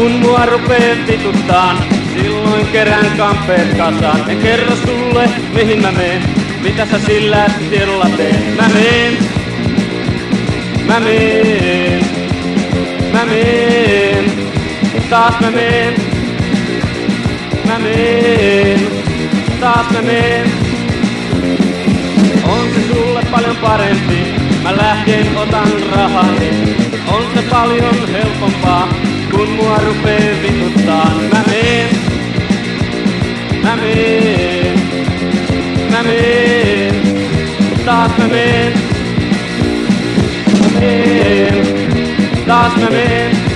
Kun mua rupee vituttaan, silloin kerään kampeet kasaan. En kerro sulle, mihin mä meen, mitä sä sillä tiedolla teen. Mä meen, mä meen, mä meen, taas mä meen, mä meen, taas mä meen. On se sulle paljon parempi, mä lähden otan rahani. On se paljon helpompaa, kun mua rupee vituttaa. Mä meen, mä meen, mä meen, taas mä meen, mä meen, taas mä meen.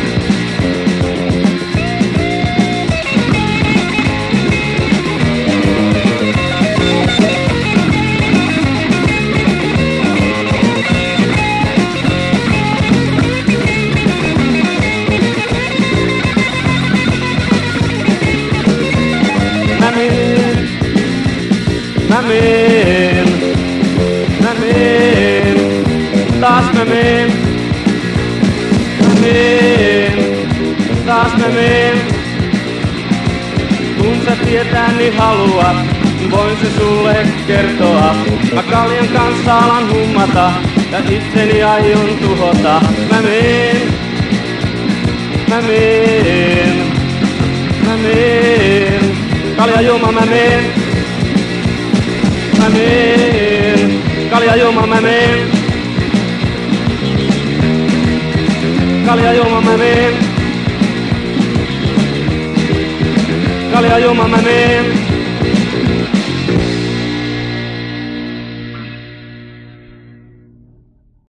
Mä meen, mä meen, taas mä meen, mä meen, taas mä meen. Kun sä tietää niin haluat, voin se sulle kertoa. Mä kaljan kanssa alan hummata ja itseni aion tuhota. Mä meen, mä meen, mä meen. Kalja juoma mä meen. Mä meen. Kalja juoma mä meen. Kalja juoma mä meen. Kalja juoma mä meen.